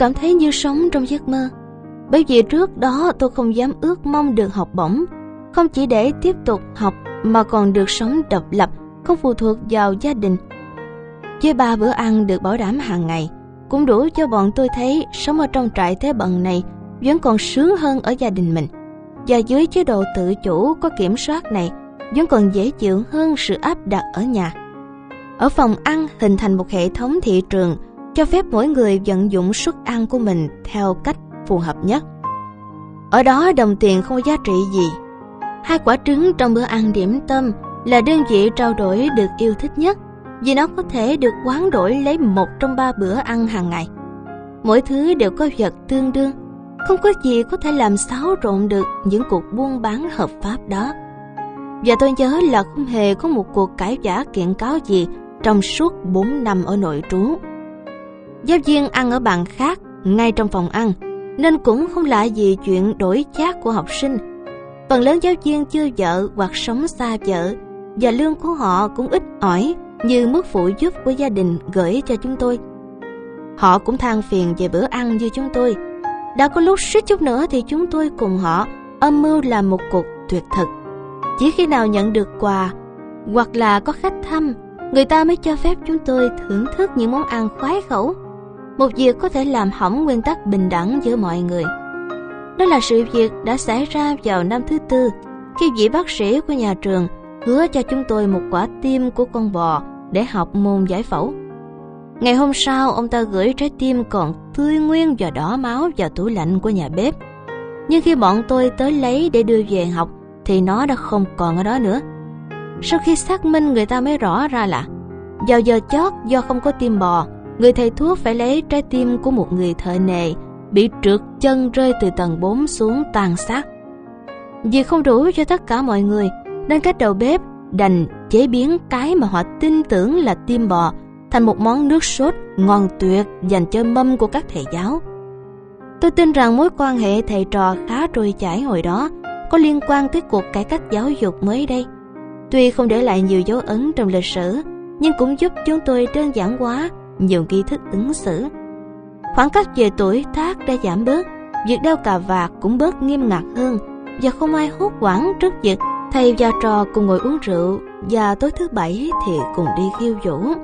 cảm thấy như sống trong giấc mơ. Bởi vì trước đó tôi không dám ước mong được học bổng, không chỉ để tiếp tục học mà còn được sống độc lập, không phụ thuộc vào gia đình. Với ba bữa ăn được bảo đảm hàng ngày, cũng đủ cho bọn tôi thấy sống ở trong trại thế bần này vẫn còn sướng hơn ở gia đình mình. Và dưới chế độ tự chủ có kiểm soát này vẫn còn dễ chịu hơn sự áp đặt ở nhà. Ở phòng ăn hình thành một hệ thống thị trường cho phép mỗi người vận dụng suất ăn của mình theo cách phù hợp nhất. Ở đó đồng tiền không có giá trị gì. Hai quả trứng trong bữa ăn điểm tâm là đơn vị trao đổi được yêu thích nhất vì nó có thể được quán đổi lấy một trong ba bữa ăn hàng ngày. Mỗi thứ đều có vật tương đương, không có gì có thể làm xáo trộn được những cuộc buôn bán hợp pháp đó. Và tôi nhớ là không hề có một cuộc cãi vã kiện cáo gì trong suốt 4 năm ở nội trú. Giáo viên ăn ở bàn khác, ngay trong phòng ăn, nên cũng không lạ gì chuyện đổi chát của học sinh. Phần lớn giáo viên chưa vợ hoặc sống xa vợ, và lương của họ cũng ít ỏi như mức phụ giúp của gia đình gửi cho chúng tôi. Họ cũng than phiền về bữa ăn như chúng tôi. Đã có lúc suýt chút nữa thì chúng tôi cùng họ âm mưu làm một cuộc tuyệt thực. Chỉ khi nào nhận được quà hoặc là có khách thăm, người ta mới cho phép chúng tôi thưởng thức những món ăn khoái khẩu. Một việc có thể làm hỏng nguyên tắc bình đẳng giữa mọi người. Đó là sự việc đã xảy ra vào năm thứ tư khi vị bác sĩ của nhà trường hứa cho chúng tôi một quả tim của con bò để học môn giải phẫu. Ngày hôm sau, ông ta gửi trái tim còn tươi nguyên và đỏ máu vào tủ lạnh của nhà bếp. Nhưng khi bọn tôi tới lấy để đưa về học, thì nó đã không còn ở đó nữa. Sau khi xác minh người ta mới rõ ra là vào giờ chót do không có tim bò, người thầy thuốc phải lấy trái tim của một người thợ nề bị trượt chân rơi từ tầng 4 xuống tàn sát. Vì không đủ cho tất cả mọi người, nên các đầu bếp đành chế biến cái mà họ tin tưởng là tim bò thành một món nước sốt ngon tuyệt dành cho mâm của các thầy giáo. Tôi tin rằng mối quan hệ thầy trò khá trôi chảy hồi đó có liên quan tới cuộc cải cách giáo dục mới đây. Tuy không để lại nhiều dấu ấn trong lịch sử, nhưng cũng giúp chúng tôi đơn giản hóa nhiều nghi thức ứng xử. Khoảng cách về tuổi tác đã giảm bớt, việc đeo cà vạt cũng bớt nghiêm ngặt hơn và không ai hốt hoảng trước việc thầy và trò cùng ngồi uống rượu và tối thứ bảy thì cùng đi khiêu vũ.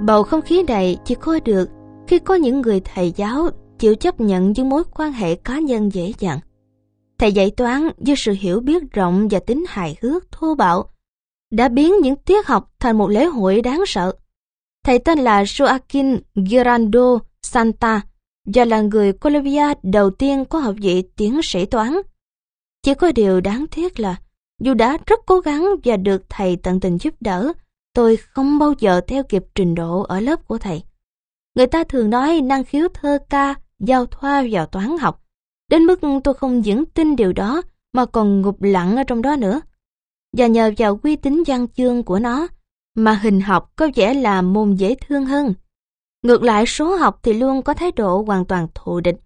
Bầu không khí này chỉ có được khi có những người thầy giáo chịu chấp nhận những mối quan hệ cá nhân dễ dàng. Thầy dạy toán với sự hiểu biết rộng và tính hài hước thô bạo đã biến những tiết học thành một lễ hội đáng sợ. Thầy tên là Joaquin Girando Santa và là người Colombia đầu tiên có học vị tiến sĩ toán. Chỉ có điều đáng tiếc là dù đã rất cố gắng và được thầy tận tình giúp đỡ, tôi không bao giờ theo kịp trình độ ở lớp của thầy. Người ta thường nói năng khiếu thơ ca, giao thoa vào toán học, đến mức tôi không những tin điều đó mà còn ngục lặng ở trong đó nữa. Và nhờ vào uy tín văn chương của nó, mà hình học có vẻ là môn dễ thương hơn. Ngược lại số học thì luôn có thái độ hoàn toàn thù địch.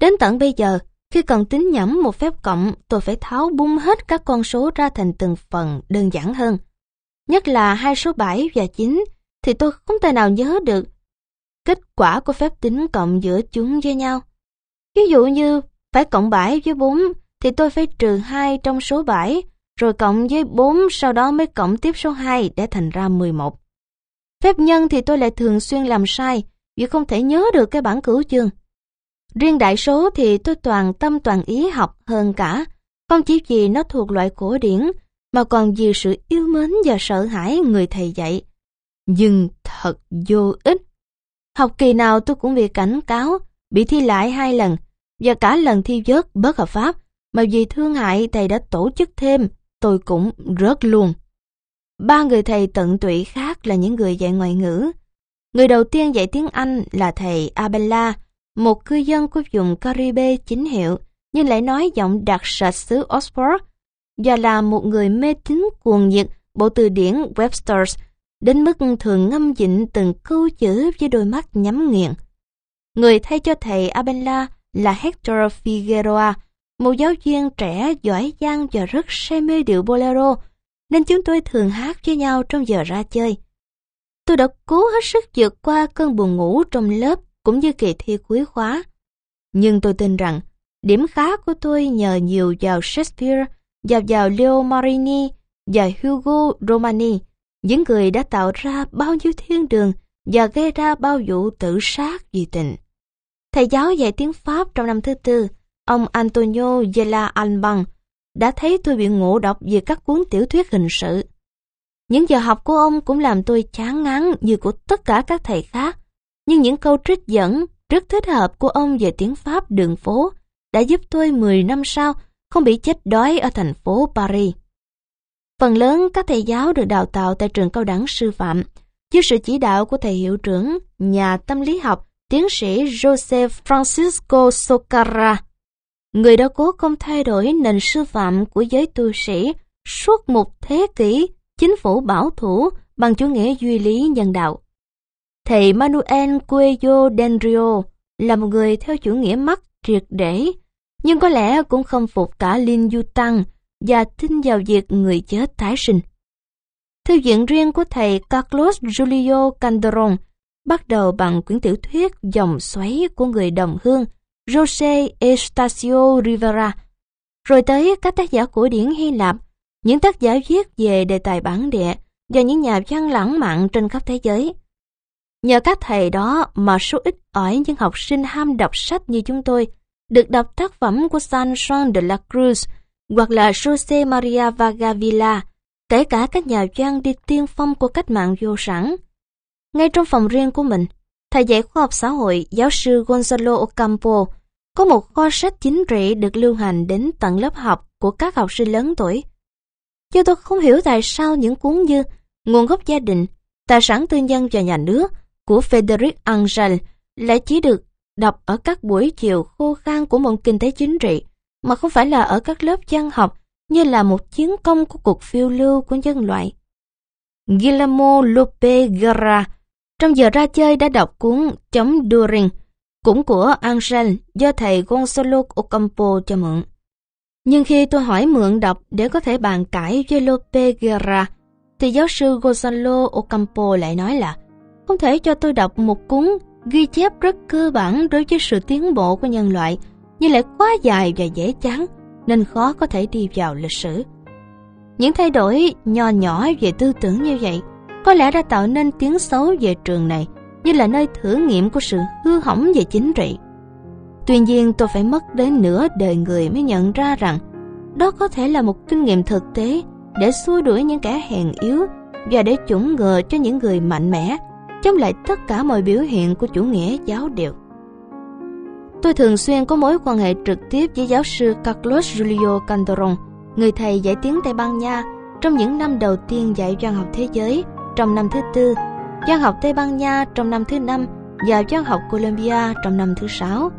Đến tận bây giờ, khi cần tính nhẩm một phép cộng, tôi phải tháo bung hết các con số ra thành từng phần đơn giản hơn. Nhất là hai số 7 và 9 thì tôi không thể nào nhớ được kết quả của phép tính cộng giữa chúng với nhau. Ví dụ như phải cộng 7 với 4 thì tôi phải trừ 2 trong số 7 rồi cộng với 4 sau đó mới cộng tiếp số 2 để thành ra 11. Phép nhân thì tôi lại thường xuyên làm sai vì không thể nhớ được cái bản cửu chương. Riêng đại số thì tôi toàn tâm toàn ý học hơn cả, không chỉ vì nó thuộc loại cổ điển mà còn vì sự yêu mến và sợ hãi người thầy dạy. Nhưng thật vô ích. Học kỳ nào tôi cũng bị cảnh cáo, bị thi lại hai lần, và cả lần thi vớt bất hợp pháp, mà vì thương hại thầy đã tổ chức thêm, tôi cũng rớt luôn. Ba người thầy tận tụy khác là những người dạy ngoại ngữ. Người đầu tiên dạy tiếng Anh là thầy Abella, một cư dân của vùng Caribe chính hiệu, nhưng lại nói giọng đặc sệt xứ Oxford do là một người mê tín cuồng nhiệt bộ từ điển Webster's đến mức thường ngâm dịnh từng câu chữ với đôi mắt nhắm nghiền. Người thay cho thầy Abela là Hector Figueroa, một giáo viên trẻ giỏi giang và rất say mê điệu bolero, nên chúng tôi thường hát với nhau trong giờ ra chơi. Tôi đã cố hết sức vượt qua cơn buồn ngủ trong lớp cũng như kỳ thi cuối khóa. Nhưng tôi tin rằng điểm khá của tôi nhờ nhiều vào Shakespeare và vào Leo Marini và Hugo Romani, những người đã tạo ra bao nhiêu thiên đường và gây ra bao vụ tự sát vì tình. Thầy giáo dạy tiếng Pháp trong năm thứ tư, ông Antonio Gela Alban, đã thấy tôi bị ngộ độc về các cuốn tiểu thuyết hình sự. Những giờ học của ông cũng làm tôi chán ngán như của tất cả các thầy khác, nhưng những câu trích dẫn rất thích hợp của ông về tiếng Pháp đường phố đã giúp tôi 10 năm sau không bị chết đói ở thành phố Paris. Phần lớn các thầy giáo được đào tạo tại trường cao đẳng sư phạm, dưới sự chỉ đạo của thầy hiệu trưởng, nhà tâm lý học, tiến sĩ Joseph Francisco Socara. Người đã cố không thay đổi nền sư phạm của giới tu sĩ suốt một thế kỷ chính phủ bảo thủ bằng chủ nghĩa duy lý nhân đạo. Thầy Manuel Cuello Denrio là một người theo chủ nghĩa mắt triệt để, nhưng có lẽ cũng không phục cả Linh Du Tăng và tin vào việc người chết tái sinh. Thư viện riêng của thầy Carlos Julio Calderon bắt đầu bằng quyển tiểu thuyết Dòng xoáy của người đồng hương Jose Estacio Rivera, rồi tới các tác giả cổ điển Hy Lạp, những tác giả viết về đề tài bản địa và những nhà văn lãng mạn trên khắp thế giới. Nhờ các thầy đó mà số ít ỏi những học sinh ham đọc sách như chúng tôi được đọc tác phẩm của San Juan de la Cruz hoặc là Jose Maria Vagavilla, kể cả các nhà văn đi tiên phong của cách mạng vô sản. Ngay trong phòng riêng của mình, thầy dạy khoa học xã hội giáo sư Gonzalo Ocampo có một kho sách chính trị được lưu hành đến tận lớp học của các học sinh lớn tuổi. Cho tôi không hiểu tại sao những cuốn như Nguồn gốc gia đình, Tài sản tư nhân và nhà nước của Frederick Angel lại chỉ được đọc ở các buổi chiều khô khan của môn kinh tế chính trị, mà không phải là ở các lớp văn học như là một chiến công của cuộc phiêu lưu của nhân loại. Guillermo Lope Guerra trong giờ ra chơi đã đọc cuốn Chống During, cũng của Angel do thầy Gonzalo Ocampo cho mượn. Nhưng khi tôi hỏi mượn đọc để có thể bàn cãi với Lope Guerra, thì giáo sư Gonzalo Ocampo lại nói là không thể cho tôi đọc một cuốn ghi chép rất cơ bản đối với sự tiến bộ của nhân loại, nhưng lại quá dài và dễ chán, nên khó có thể đi vào lịch sử. Những thay đổi nho nhỏ về tư tưởng như vậy có lẽ đã tạo nên tiếng xấu về trường này, như là nơi thử nghiệm của sự hư hỏng về chính trị. Tuy nhiên, tôi phải mất đến nửa đời người mới nhận ra rằng đó có thể là một kinh nghiệm thực tế để xua đuổi những kẻ hèn yếu và để chủng ngừa cho những người mạnh mẽ chống lại tất cả mọi biểu hiện của chủ nghĩa giáo điều. Tôi thường xuyên có mối quan hệ trực tiếp với giáo sư Carlos Julio Cantoron, người thầy dạy tiếng Tây Ban Nha trong những năm đầu tiên dạy văn học thế giới trong năm thứ tư, văn học Tây Ban Nha trong năm thứ năm và văn học Colombia trong năm thứ sáu.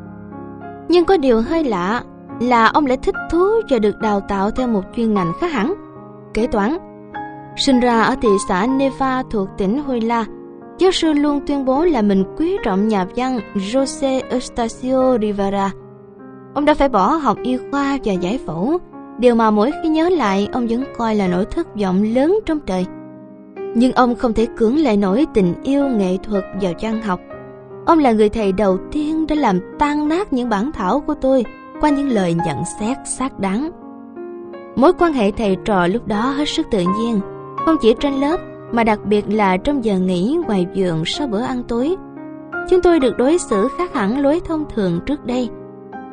Nhưng có điều hơi lạ là ông lại thích thú và được đào tạo theo một chuyên ngành khác hẳn, kế toán. Sinh ra ở thị xã Neva thuộc tỉnh Huila, giáo sư luôn tuyên bố là mình quý trọng nhà văn Jose Eustacio Rivera. Ông đã phải bỏ học y khoa và giải phẫu, điều mà mỗi khi nhớ lại ông vẫn coi là nỗi thất vọng lớn trong đời. Nhưng ông không thể cưỡng lại nổi tình yêu nghệ thuật vào văn học. Ông là người thầy đầu tiên đã làm tan nát những bản thảo của tôi qua những lời nhận xét xác đáng. Mối quan hệ thầy trò lúc đó hết sức tự nhiên, không chỉ trên lớp mà đặc biệt là trong giờ nghỉ ngoài giường sau bữa ăn tối. Chúng tôi được đối xử khác hẳn lối thông thường trước đây.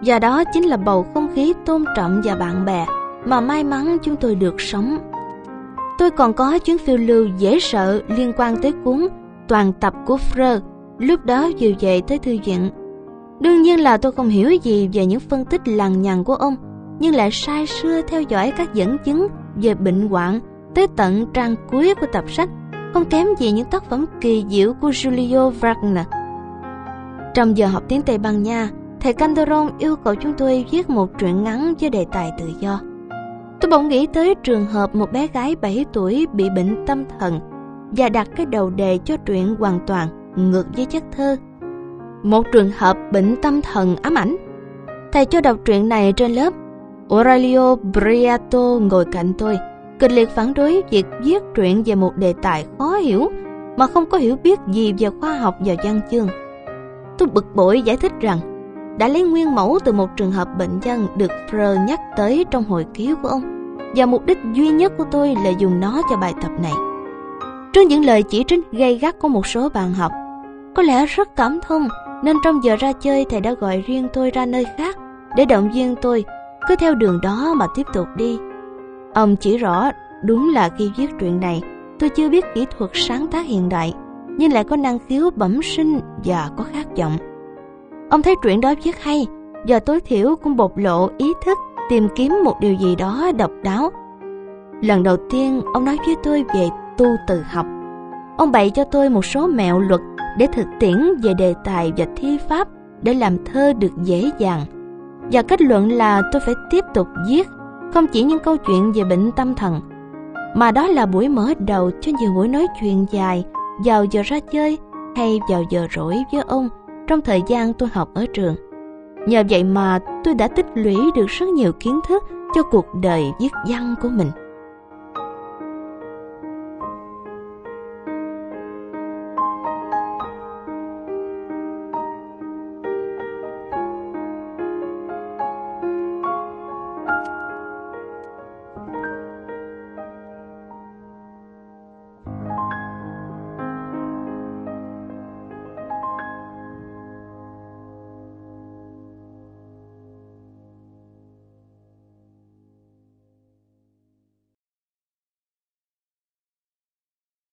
Và đó chính là bầu không khí tôn trọng và bạn bè mà may mắn chúng tôi được sống. Tôi còn có chuyến phiêu lưu dễ sợ liên quan tới cuốn toàn tập của Freud lúc đó vừa về tới thư viện. Đương nhiên là tôi không hiểu gì về những phân tích lằng nhằng của ông, nhưng lại sai sưa theo dõi các dẫn chứng về bệnh hoạn tới tận trang cuối của tập sách, không kém gì những tác phẩm kỳ diệu của Julio Wagner. Trong giờ học tiếng Tây Ban Nha, thầy Candoron yêu cầu chúng tôi viết một truyện ngắn với đề tài tự do. Tôi bỗng nghĩ tới trường hợp một bé gái 7 tuổi bị bệnh tâm thần và đặt cái đầu đề cho truyện hoàn toàn ngược với chất thơ. một trường hợp bệnh tâm thần ám ảnh. Thầy cho đọc truyện này trên lớp. Aurelio Briato ngồi cạnh tôi, kịch liệt phản đối việc viết truyện về một đề tài khó hiểu mà không có hiểu biết gì về khoa học và văn chương. Tôi bực bội giải thích rằng đã lấy nguyên mẫu từ một trường hợp bệnh nhân được Freud nhắc tới trong hồi ký của ông và mục đích duy nhất của tôi là dùng nó cho bài tập này. Trước những lời chỉ trích gay gắt của một số bạn học, có lẽ rất cảm thông nên trong giờ ra chơi thầy đã gọi riêng tôi ra nơi khác để động viên tôi cứ theo đường đó mà tiếp tục đi. Ông chỉ rõ đúng là khi viết truyện này, tôi chưa biết kỹ thuật sáng tác hiện đại, nhưng lại có năng khiếu bẩm sinh và có khát vọng. Ông thấy truyện đó viết hay và tối thiểu cũng bộc lộ ý thức tìm kiếm một điều gì đó độc đáo. Lần đầu tiên, ông nói với tôi về tu từ học. Ông bày cho tôi một số mẹo luật để thực tiễn về đề tài và thi pháp để làm thơ được dễ dàng. Và kết luận là tôi phải tiếp tục viết không chỉ những câu chuyện về bệnh tâm thần, mà đó là buổi mở đầu cho nhiều buổi nói chuyện dài vào giờ ra chơi hay vào giờ rỗi với ông trong thời gian tôi học ở trường. Nhờ vậy mà tôi đã tích lũy được rất nhiều kiến thức cho cuộc đời viết văn của mình.